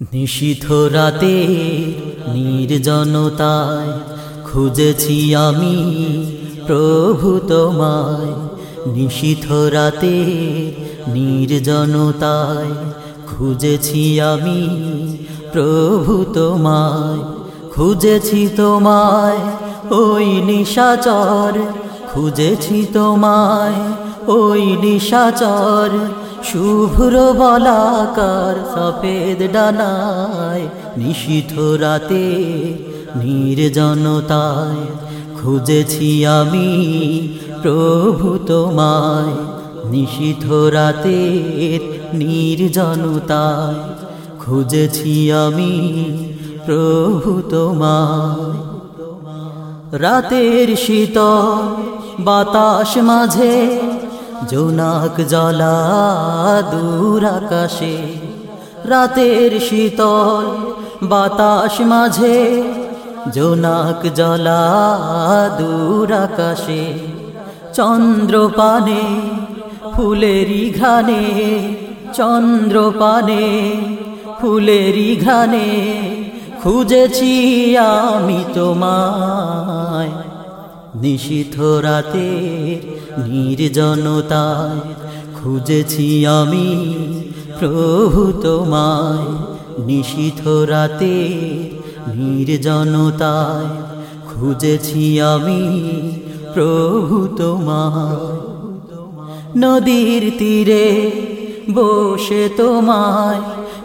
নিশীথ রাতে নির্জনতায় খুঁজেছি আমি প্রভু তোমায়। নিশীথ রাতে নির্জনতায় খুঁজেছি আমি প্রভু তোমায়। খুঁজেছি তোমায়, ওই নিশাচর, খুঁজেছি তোমায়। ওই নিশাচর শুভ্র বলাকার সফেদ ডানায় নিশীথ রাতে নির্জনতায় খুঁজেছি আমি প্রভু তোমায়। নিশীথ রাতে নির্জনতায় খুঁজেছি আমি প্রভু তোমায়। রাতের শীতল বাতাস মাঝে জোনাক জলা দূর আকাশে, রাতের শীতল বাতাস মাঝে, জোনাক জলা দূর আকাশে, চন্দ্রপানে ফুলেরি ঘানে চন্দ্রপানে ফুলেরি ঘানে খুঁজেছি আমি তোমায়। নিশীথ রাতে নির্জনতায় খুঁজেছি আমি প্রভু তোমায়। নিশীথ রাতে নির্জনতায় খুঁজেছি আমি প্রভু তোমায়। নদীর তীরে বসে তোমায়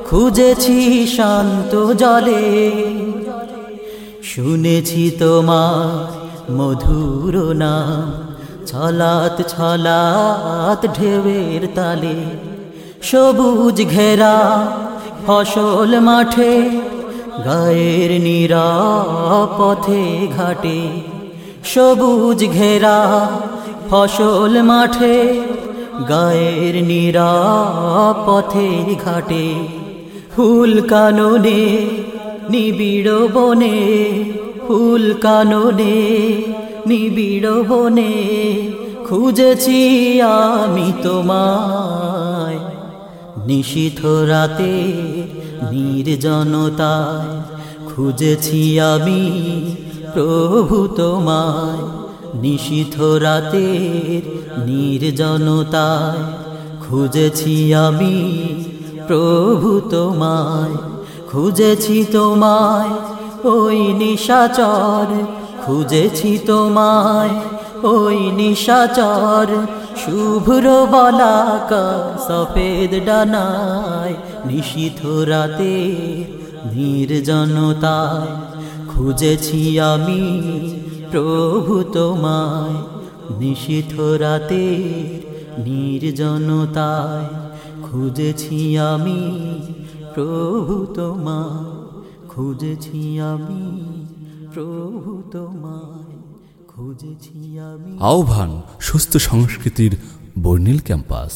খুঁজেছি শান্ত জলে। শুনেছি তোমার মধুর নাম, ছলাত ছলাত ঢেউয়ের তালে, সবুজ ঘেরা ফসল মাঠে, গায়ের নিরাপথে ঘাটে, সবুজ ঘেরা ফসল মাঠে, গায়ের নিরাপথে ঘাটে, ফুল কাননে নিবিড় বনে ফুল কাননে, নিবিড় বনে খুঁজেছি আমি তোমায়। নিশীথ রাতে নির্জনতায় খুঁজেছি আমি প্রভু তোমায়। নিশীথ রাতের নির্জনতায় খুঁজেছি আমি প্রভু তোমায়। খুঁজেছি তোমায় ওই নিশাচর, খুঁজেছি তোমায়। ওই নিশাচর, শুভ্র বলাকা সফেদ ডানায়, নিশীথ রাতে নির্জনতায়। খুঁজেছি আমি প্রভু তোমায়, নিশীথ রাতে নির্জনতায়। খুঁজেছি আমি প্রভু তোমায়। খুঁজেছি আমি প্রভু তোমায় খুঁজেছি আমি আহ্বান সুস্থ সংস্কৃতির বর্ণিল ক্যাম্পাস।